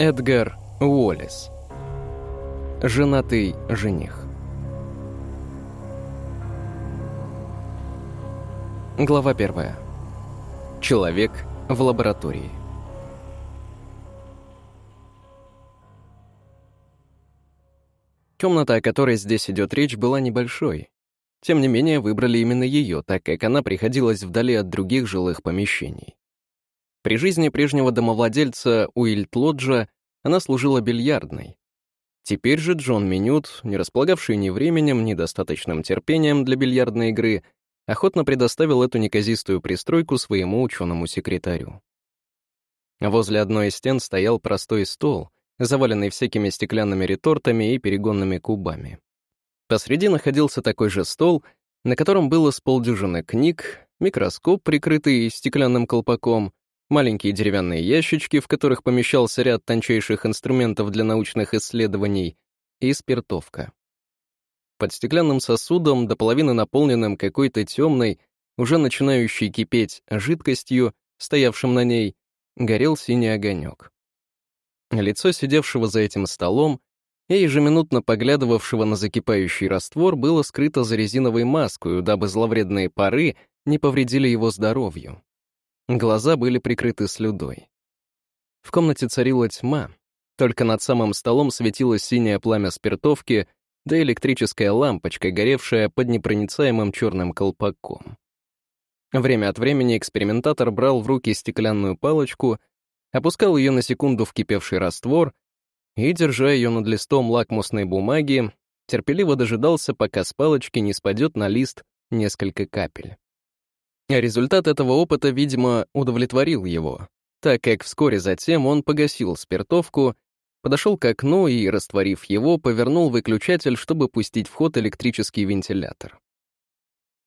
Эдгар Уоллес. Женатый жених. Глава первая. Человек в лаборатории. Комната, о которой здесь идет речь, была небольшой. Тем не менее, выбрали именно ее, так как она приходилась вдали от других жилых помещений. При жизни прежнего домовладельца Уильт Лоджа она служила бильярдной. Теперь же Джон Минют, не располагавший ни временем, ни достаточным терпением для бильярдной игры, охотно предоставил эту неказистую пристройку своему ученому-секретарю. Возле одной из стен стоял простой стол, заваленный всякими стеклянными ретортами и перегонными кубами. Посреди находился такой же стол, на котором было с полдюжины книг, микроскоп, прикрытый стеклянным колпаком, маленькие деревянные ящички, в которых помещался ряд тончайших инструментов для научных исследований, и спиртовка. Под стеклянным сосудом, до половины наполненным какой-то темной, уже начинающей кипеть жидкостью, стоявшим на ней, горел синий огонек. Лицо сидевшего за этим столом и ежеминутно поглядывавшего на закипающий раствор было скрыто за резиновой маской, дабы зловредные пары не повредили его здоровью. Глаза были прикрыты слюдой. В комнате царила тьма, только над самым столом светилось синее пламя спиртовки, да электрическая лампочка, горевшая под непроницаемым черным колпаком. Время от времени экспериментатор брал в руки стеклянную палочку, опускал ее на секунду в кипевший раствор и, держа ее над листом лакмусной бумаги, терпеливо дожидался, пока с палочки не спадет на лист несколько капель. Результат этого опыта, видимо, удовлетворил его, так как вскоре затем он погасил спиртовку, подошел к окну и, растворив его, повернул выключатель, чтобы пустить в ход электрический вентилятор.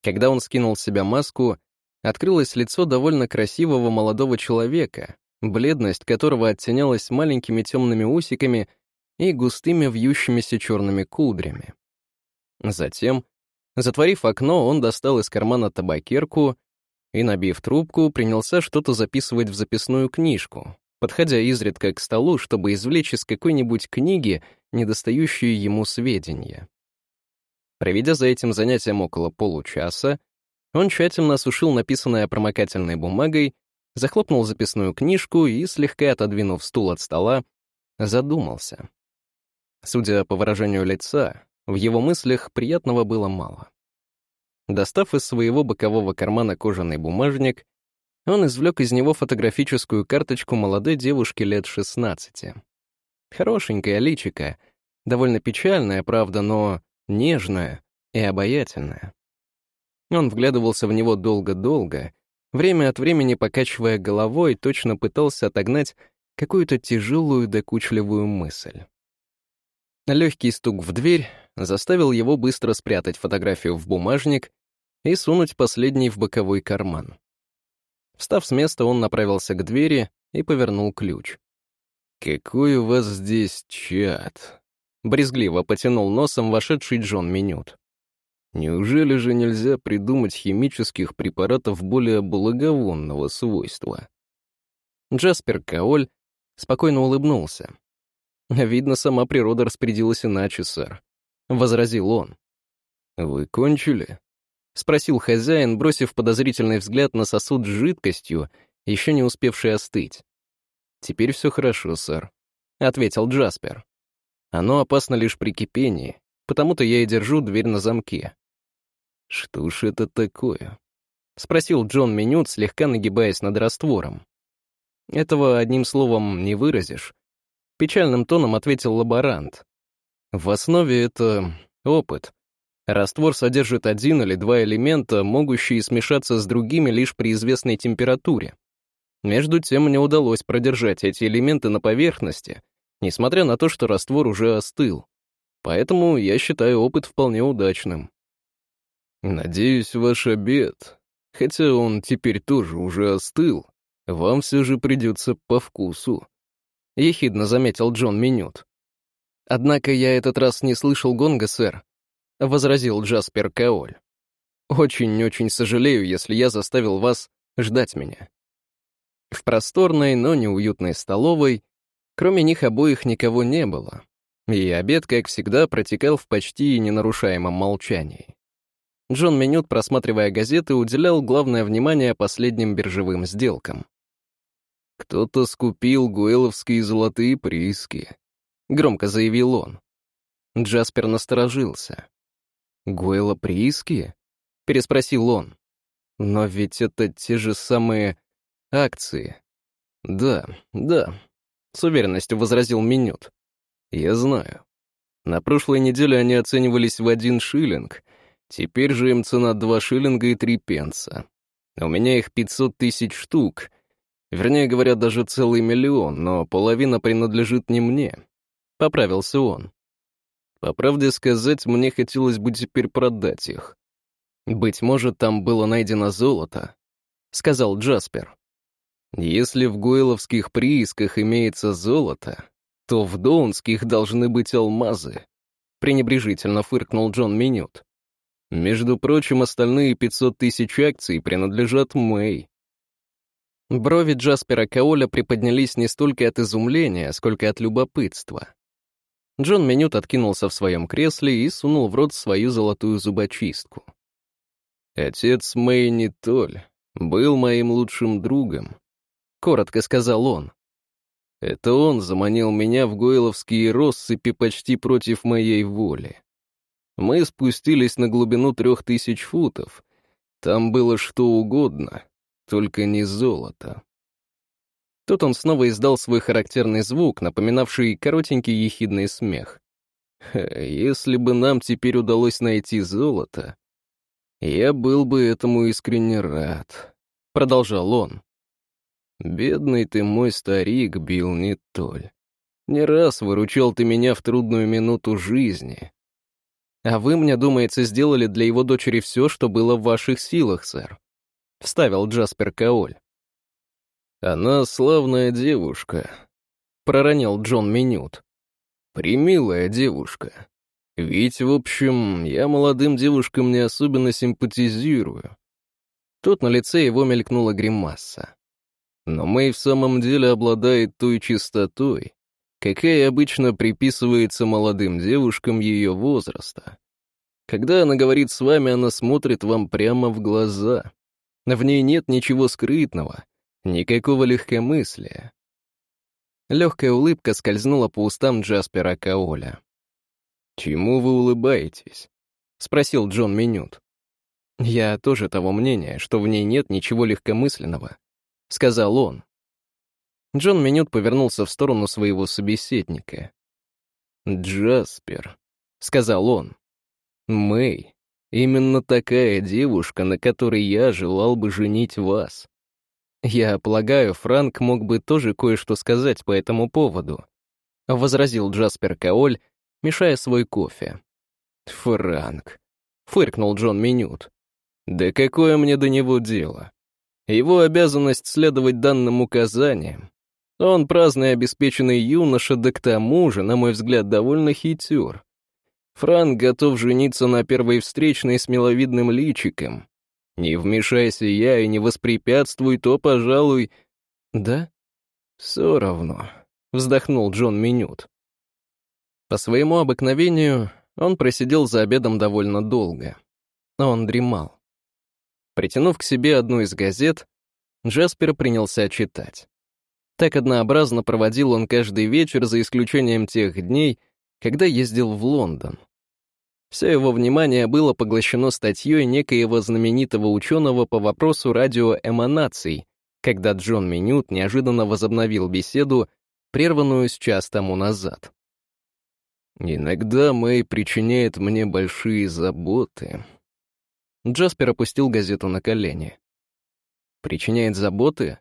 Когда он скинул с себя маску, открылось лицо довольно красивого молодого человека, бледность которого оттенялась маленькими темными усиками и густыми вьющимися черными кудрями. Затем, затворив окно, он достал из кармана табакерку и, набив трубку, принялся что-то записывать в записную книжку, подходя изредка к столу, чтобы извлечь из какой-нибудь книги недостающие ему сведения. Проведя за этим занятием около получаса, он тщательно осушил написанное промокательной бумагой, захлопнул записную книжку и, слегка отодвинув стул от стола, задумался. Судя по выражению лица, в его мыслях приятного было мало. Достав из своего бокового кармана кожаный бумажник, он извлек из него фотографическую карточку молодой девушки лет 16. Хорошенькая личика, довольно печальная, правда, но нежная и обаятельная. Он вглядывался в него долго-долго, время от времени покачивая головой, точно пытался отогнать какую-то тяжелую докучливую мысль. Легкий стук в дверь заставил его быстро спрятать фотографию в бумажник и сунуть последний в боковой карман. Встав с места, он направился к двери и повернул ключ. «Какой у вас здесь чат?» Брезгливо потянул носом вошедший Джон Минют. «Неужели же нельзя придумать химических препаратов более благовонного свойства?» Джаспер Каоль спокойно улыбнулся. «Видно, сама природа распорядилась иначе, сэр», — возразил он. «Вы кончили?» — спросил хозяин, бросив подозрительный взгляд на сосуд с жидкостью, еще не успевший остыть. «Теперь все хорошо, сэр», — ответил Джаспер. «Оно опасно лишь при кипении, потому-то я и держу дверь на замке». «Что ж это такое?» — спросил Джон Минют, слегка нагибаясь над раствором. «Этого одним словом не выразишь», — печальным тоном ответил лаборант. «В основе это опыт, Раствор содержит один или два элемента, могущие смешаться с другими лишь при известной температуре. Между тем мне удалось продержать эти элементы на поверхности, несмотря на то, что раствор уже остыл. Поэтому я считаю опыт вполне удачным. Надеюсь, ваш обед, хотя он теперь тоже уже остыл, вам все же придется по вкусу. Ехидно заметил Джон Минют. Однако я этот раз не слышал гонга, сэр, — возразил Джаспер Каоль. «Очень-очень сожалею, если я заставил вас ждать меня». В просторной, но неуютной столовой Кроме них обоих никого не было, и обед, как всегда, протекал в почти ненарушаемом молчании. Джон Минют, просматривая газеты, уделял главное внимание последним биржевым сделкам. «Кто-то скупил гуэловские золотые прииски», — громко заявил он. Джаспер насторожился. «Гуэла прииски?» — переспросил он. «Но ведь это те же самые акции». «Да, да», — с уверенностью возразил Минют. «Я знаю. На прошлой неделе они оценивались в один шиллинг, теперь же им цена два шиллинга и три пенса. У меня их пятьсот тысяч штук, вернее говоря, даже целый миллион, но половина принадлежит не мне». Поправился он. По правде сказать, мне хотелось бы теперь продать их. «Быть может, там было найдено золото», — сказал Джаспер. «Если в гуэловских приисках имеется золото, то в доунских должны быть алмазы», — пренебрежительно фыркнул Джон Минют. «Между прочим, остальные 500 тысяч акций принадлежат Мэй». Брови Джаспера Каоля приподнялись не столько от изумления, сколько от любопытства. Джон Менют откинулся в своем кресле и сунул в рот свою золотую зубочистку. «Отец Мэй Толь был моим лучшим другом», — коротко сказал он. «Это он заманил меня в гойловские россыпи почти против моей воли. Мы спустились на глубину трех тысяч футов. Там было что угодно, только не золото. Тут он снова издал свой характерный звук, напоминавший коротенький ехидный смех. «Если бы нам теперь удалось найти золото, я был бы этому искренне рад», — продолжал он. «Бедный ты мой старик, Билл Нитоль. Не раз выручал ты меня в трудную минуту жизни. А вы, мне думается, сделали для его дочери все, что было в ваших силах, сэр», — вставил Джаспер Каоль. «Она славная девушка», — проронил Джон Минют. «Примилая девушка. Ведь, в общем, я молодым девушкам не особенно симпатизирую». Тут на лице его мелькнула гримаса. Но Мэй в самом деле обладает той чистотой, какая обычно приписывается молодым девушкам ее возраста. Когда она говорит с вами, она смотрит вам прямо в глаза. В ней нет ничего скрытного, Никакого легкомыслия. Легкая улыбка скользнула по устам Джаспера Каоля. «Чему вы улыбаетесь?» — спросил Джон Минют. «Я тоже того мнения, что в ней нет ничего легкомысленного», — сказал он. Джон Минют повернулся в сторону своего собеседника. «Джаспер», — сказал он. «Мэй, именно такая девушка, на которой я желал бы женить вас. «Я полагаю, Франк мог бы тоже кое-что сказать по этому поводу», — возразил Джаспер Каоль, мешая свой кофе. «Франк», — фыркнул Джон Минют. «Да какое мне до него дело? Его обязанность следовать данным указаниям. Он праздный обеспеченный юноша, да к тому же, на мой взгляд, довольно хитер. Франк готов жениться на первой встречной с миловидным личиком, не вмешайся я и не воспрепятствуй, то, пожалуй... Да? Все равно, вздохнул Джон Минют. По своему обыкновению он просидел за обедом довольно долго. Он дремал. Притянув к себе одну из газет, Джаспер принялся читать. Так однообразно проводил он каждый вечер, за исключением тех дней, когда ездил в Лондон. Все его внимание было поглощено статьей некоего знаменитого ученого по вопросу радиоэманаций, когда Джон Минют неожиданно возобновил беседу, прерванную с час тому назад. «Иногда Мэй причиняет мне большие заботы». Джаспер опустил газету на колени. «Причиняет заботы?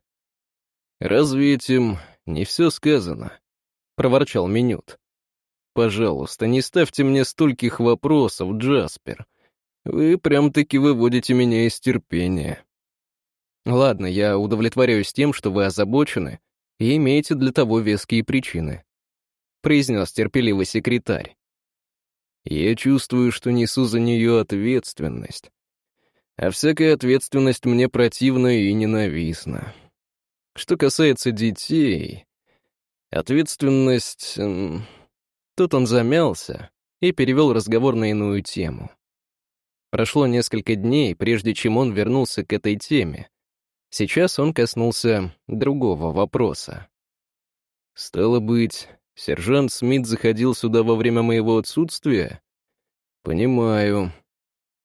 Разве этим не все сказано?» — проворчал Минют. Пожалуйста, не ставьте мне стольких вопросов, Джаспер. Вы прям-таки выводите меня из терпения. Ладно, я удовлетворяюсь тем, что вы озабочены и имеете для того веские причины, произнес терпеливый секретарь. Я чувствую, что несу за нее ответственность. А всякая ответственность мне противна и ненавистна. Что касается детей, Ответственность... Тут он замялся и перевел разговор на иную тему. Прошло несколько дней, прежде чем он вернулся к этой теме. Сейчас он коснулся другого вопроса. «Стало быть, сержант Смит заходил сюда во время моего отсутствия?» «Понимаю.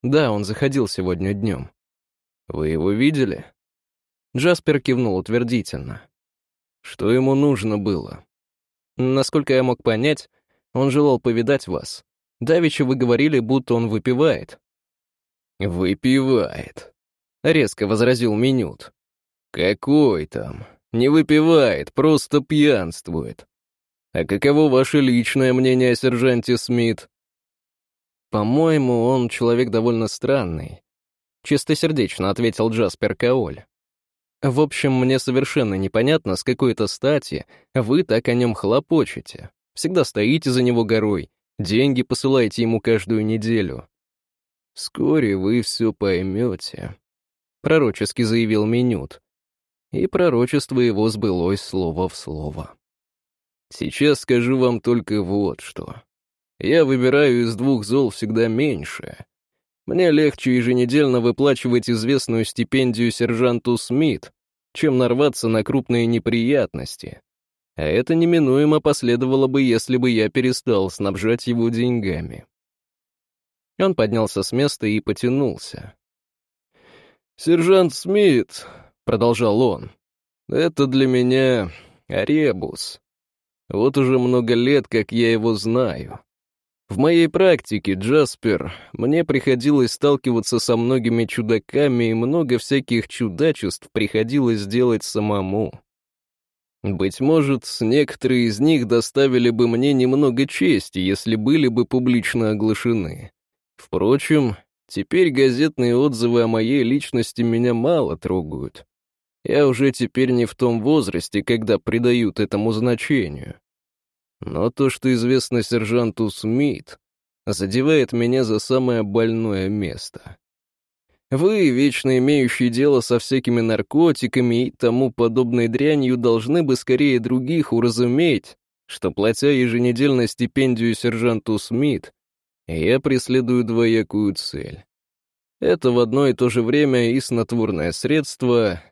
Да, он заходил сегодня днем. Вы его видели?» Джаспер кивнул утвердительно. «Что ему нужно было?» «Насколько я мог понять, он желал повидать вас. Давеча вы говорили, будто он выпивает». «Выпивает», — резко возразил Минют. «Какой там? Не выпивает, просто пьянствует. А каково ваше личное мнение о сержанте Смит?» «По-моему, он человек довольно странный», — чистосердечно ответил Джаспер Каоль. «В общем, мне совершенно непонятно, с какой-то стати вы так о нем хлопочете. Всегда стоите за него горой, деньги посылаете ему каждую неделю. Вскоре вы все поймете», — пророчески заявил Минют. И пророчество его сбылось слово в слово. «Сейчас скажу вам только вот что. Я выбираю из двух зол всегда меньшее. Мне легче еженедельно выплачивать известную стипендию сержанту Смит, чем нарваться на крупные неприятности. А это неминуемо последовало бы, если бы я перестал снабжать его деньгами. Он поднялся с места и потянулся. «Сержант Смит», — продолжал он, — «это для меня ребус. Вот уже много лет, как я его знаю. В моей практике, Джаспер, мне приходилось сталкиваться со многими чудаками, и много всяких чудачеств приходилось делать самому. Быть может, некоторые из них доставили бы мне немного чести, если были бы публично оглашены. Впрочем, теперь газетные отзывы о моей личности меня мало трогают. Я уже теперь не в том возрасте, когда придают этому значению. Но то, что известно сержанту Смит, задевает меня за самое больное место. Вы, вечно имеющие дело со всякими наркотиками и тому подобной дрянью, должны бы скорее других уразуметь, что, платя еженедельно стипендию сержанту Смит, я преследую двоякую цель. Это в одно и то же время и снотворное средство,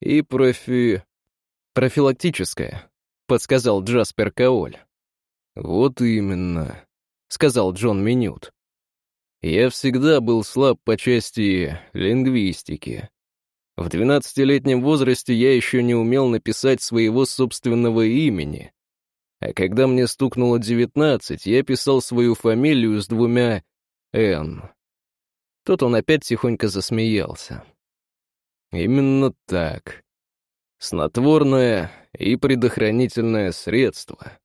и профи... профилактическое, подсказал Джаспер Каоль. «Вот именно», — сказал Джон Минют. «Я всегда был слаб по части лингвистики. В двенадцатилетнем возрасте я еще не умел написать своего собственного имени. А когда мне стукнуло девятнадцать, я писал свою фамилию с двумя «Н». Тут он опять тихонько засмеялся. Именно так. Снотворное и предохранительное средство.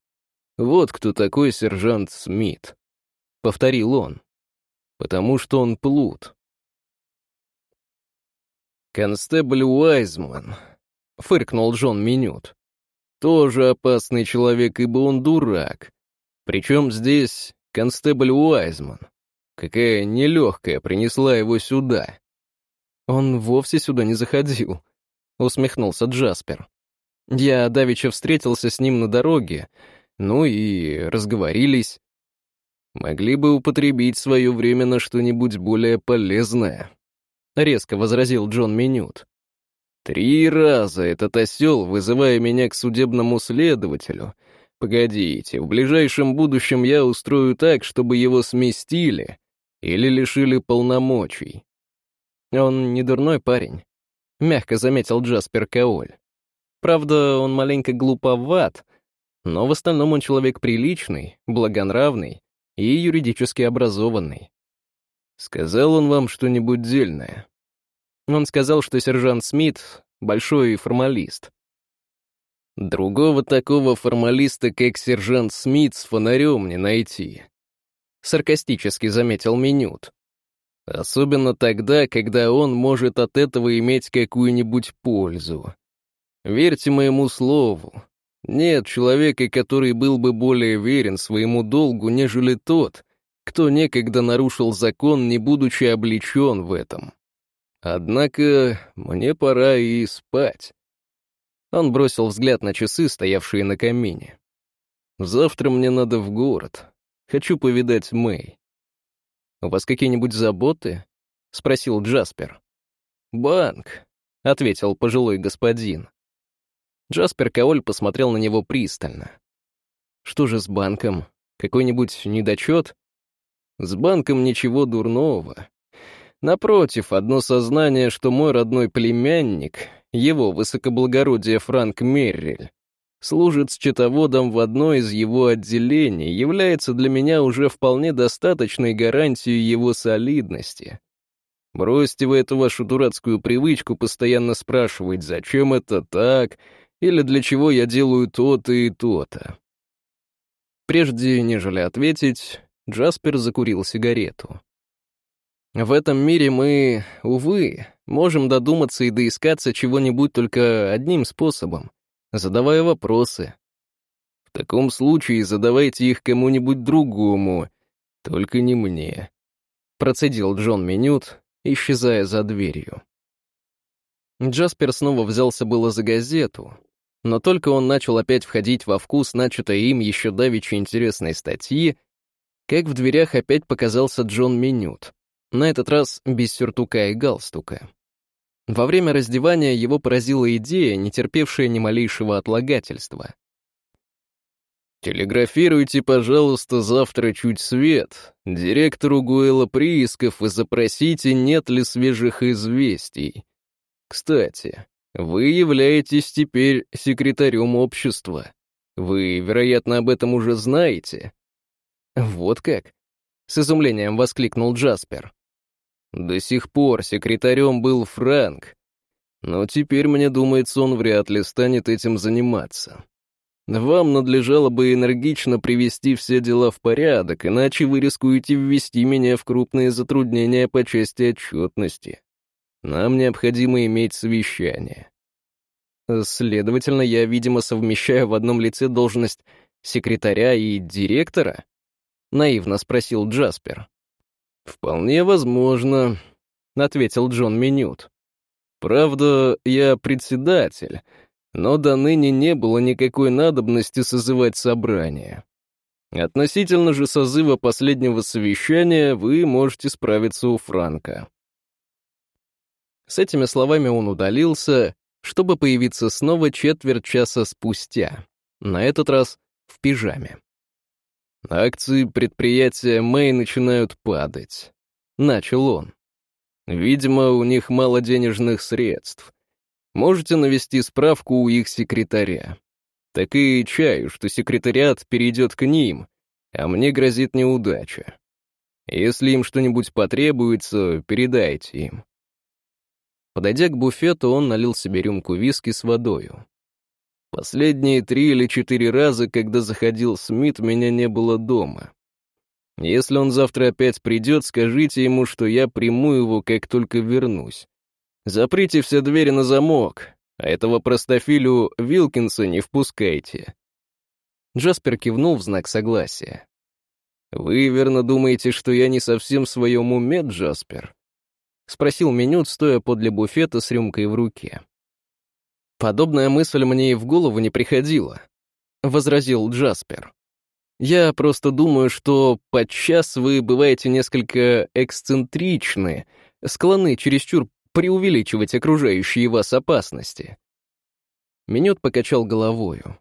Вот кто такой сержант Смит. Повторил он. Потому что он плут. Констебль Уайзман, фыркнул Джон Минют. Тоже опасный человек, ибо он дурак. Причем здесь констебль Уайзман. Какая нелегкая принесла его сюда. Он вовсе сюда не заходил, усмехнулся Джаспер. Я давеча встретился с ним на дороге, ну и разговорились. Могли бы употребить свое время на что-нибудь более полезное, резко возразил Джон Минют. Три раза этот осел, вызывая меня к судебному следователю. Погодите, в ближайшем будущем я устрою так, чтобы его сместили или лишили полномочий. Он не дурной парень, мягко заметил Джаспер Каоль. Правда, он маленько глуповат, но в остальном он человек приличный, благонравный и юридически образованный. Сказал он вам что-нибудь дельное? Он сказал, что сержант Смит — большой формалист. Другого такого формалиста, как сержант Смит, с фонарем не найти. Саркастически заметил Минют. Особенно тогда, когда он может от этого иметь какую-нибудь пользу. Верьте моему слову, нет человека, который был бы более верен своему долгу, нежели тот, кто некогда нарушил закон, не будучи облечен в этом. Однако мне пора и спать. Он бросил взгляд на часы, стоявшие на камине. Завтра мне надо в город. Хочу повидать Мэй». «У вас какие-нибудь заботы?» — спросил Джаспер. «Банк», — ответил пожилой господин. Джаспер Каоль посмотрел на него пристально. «Что же с банком? Какой-нибудь недочет?» «С банком ничего дурного. Напротив, одно сознание, что мой родной племянник, его высокоблагородие Франк Мерриль, служит счетоводом в одной из его отделений, является для меня уже вполне достаточной гарантией его солидности. Бросьте вы эту вашу дурацкую привычку постоянно спрашивать, зачем это так, или для чего я делаю то-то и то-то. Прежде нежели ответить, Джаспер закурил сигарету. В этом мире мы, увы, можем додуматься и доискаться чего-нибудь только одним способом, задавая вопросы. В таком случае задавайте их кому-нибудь другому, только не мне. Процедил Джон Минют, исчезая за дверью. Джаспер снова взялся было за газету, но только он начал опять входить во вкус начатой им еще давеча интересной статьи, как в дверях опять показался Джон Минют, на этот раз без сюртука и галстука. Во время раздевания его поразила идея, не терпевшая ни малейшего отлагательства. «Телеграфируйте, пожалуйста, завтра чуть свет, директору Гуэла приисков и запросите, нет ли свежих известий. Кстати, вы являетесь теперь секретарем общества. Вы, вероятно, об этом уже знаете». «Вот как?» — с изумлением воскликнул Джаспер. До сих пор секретарем был Франк, но теперь, мне думается, он вряд ли станет этим заниматься. Вам надлежало бы энергично привести все дела в порядок, иначе вы рискуете ввести меня в крупные затруднения по части отчетности. Нам необходимо иметь совещание. Следовательно, я, видимо, совмещаю в одном лице должность секретаря и директора? Наивно спросил Джаспер. «Вполне возможно», — ответил Джон Минют. «Правда, я председатель, но до ныне не было никакой надобности созывать собрание. Относительно же созыва последнего совещания вы можете справиться у Франка». С этими словами он удалился, чтобы появиться снова четверть часа спустя, на этот раз в пижаме. Акции предприятия Мэй начинают падать. Начал он. Видимо, у них мало денежных средств. Можете навести справку у их секретаря. Так и чаю, что секретариат перейдет к ним, а мне грозит неудача. Если им что-нибудь потребуется, передайте им. Подойдя к буфету, он налил себе рюмку виски с водою. Последние три или четыре раза, когда заходил Смит, меня не было дома. Если он завтра опять придет, скажите ему, что я приму его, как только вернусь. Заприте все двери на замок, а этого простофилю Вилкинса не впускайте». Джаспер кивнул в знак согласия. «Вы верно думаете, что я не совсем в своем уме, Джаспер?» — спросил Минют, стоя подле буфета с рюмкой в руке. «Подобная мысль мне и в голову не приходила», — возразил Джаспер. «Я просто думаю, что подчас вы бываете несколько эксцентричны, склонны чересчур преувеличивать окружающие вас опасности». Минет покачал головою.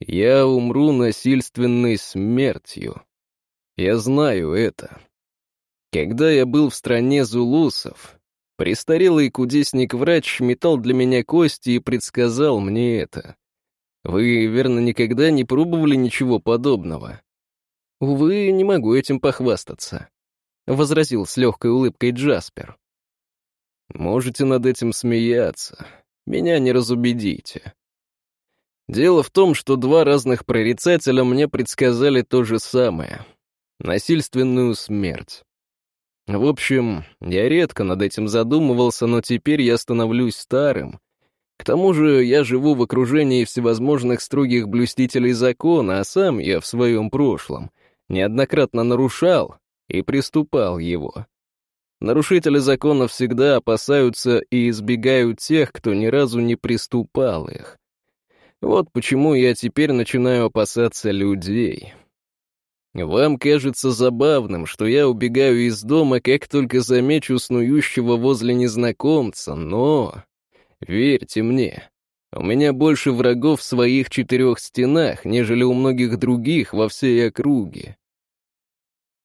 «Я умру насильственной смертью. Я знаю это. Когда я был в стране зулусов, Престарелый кудесник-врач метал для меня кости и предсказал мне это. Вы, верно, никогда не пробовали ничего подобного? Увы, не могу этим похвастаться, — возразил с легкой улыбкой Джаспер. Можете над этим смеяться. Меня не разубедите. Дело в том, что два разных прорицателя мне предсказали то же самое — насильственную смерть. В общем, я редко над этим задумывался, но теперь я становлюсь старым. К тому же я живу в окружении всевозможных строгих блюстителей закона, а сам я в своем прошлом неоднократно нарушал и приступал его. Нарушители закона всегда опасаются и избегают тех, кто ни разу не приступал их. Вот почему я теперь начинаю опасаться людей. Вам кажется забавным, что я убегаю из дома, как только замечу снующего возле незнакомца, но... Верьте мне, у меня больше врагов в своих четырех стенах, нежели у многих других во всей округе.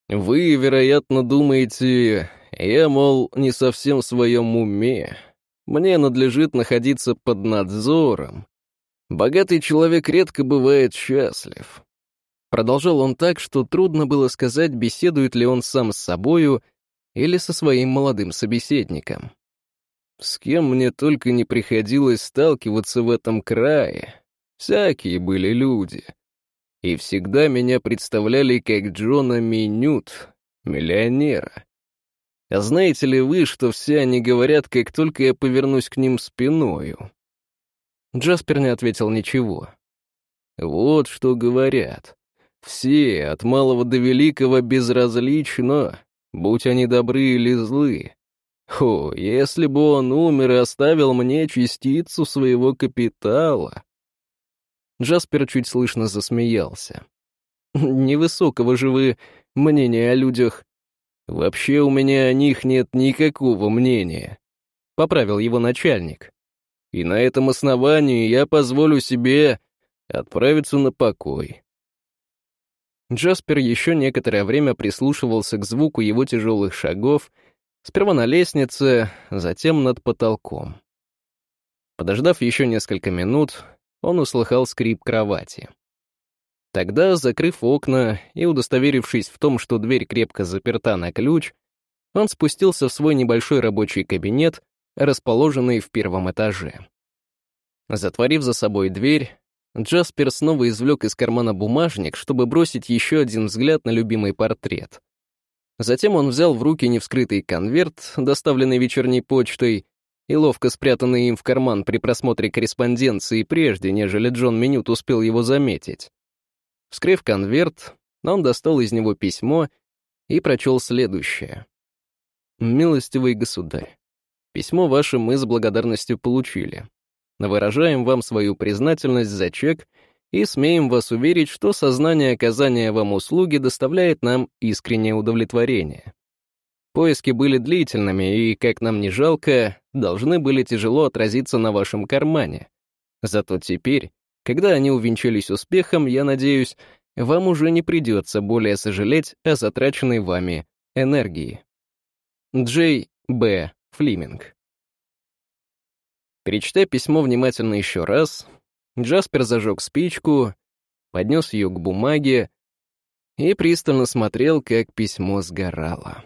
Вы, вероятно, думаете, я, мол, не совсем в своем уме. Мне надлежит находиться под надзором. Богатый человек редко бывает счастлив. Продолжал он так, что трудно было сказать, беседует ли он сам с собою или со своим молодым собеседником. С кем мне только не приходилось сталкиваться в этом крае. Всякие были люди. И всегда меня представляли как Джона Минют, миллионера. А знаете ли вы, что все они говорят, как только я повернусь к ним спиною? Джаспер не ответил ничего. Вот что говорят. Все, от малого до великого, безразлично, будь они добры или злы. О, если бы он умер и оставил мне частицу своего капитала. Джаспер чуть слышно засмеялся. Невысокого же вы мнения о людях. Вообще у меня о них нет никакого мнения. Поправил его начальник. И на этом основании я позволю себе отправиться на покой. Джаспер еще некоторое время прислушивался к звуку его тяжелых шагов — Сперва на лестнице, затем над потолком. Подождав еще несколько минут, он услыхал скрип кровати. Тогда, закрыв окна и удостоверившись в том, что дверь крепко заперта на ключ, он спустился в свой небольшой рабочий кабинет, расположенный в первом этаже. Затворив за собой дверь, Джаспер снова извлек из кармана бумажник, чтобы бросить еще один взгляд на любимый портрет. Затем он взял в руки невскрытый конверт, доставленный вечерней почтой, и ловко спрятанный им в карман при просмотре корреспонденции прежде, нежели Джон Минют успел его заметить. Вскрыв конверт, он достал из него письмо и прочел следующее. «Милостивый государь, письмо ваше мы с благодарностью получили. Выражаем вам свою признательность за чек — и смеем вас уверить, что сознание оказания вам услуги доставляет нам искреннее удовлетворение. Поиски были длительными и, как нам не жалко, должны были тяжело отразиться на вашем кармане. Зато теперь, когда они увенчались успехом, я надеюсь, вам уже не придется более сожалеть о затраченной вами энергии. Джей Б. Флиминг Перечитая письмо внимательно еще раз, Джаспер зажег спичку, поднес ее к бумаге и пристально смотрел, как письмо сгорало.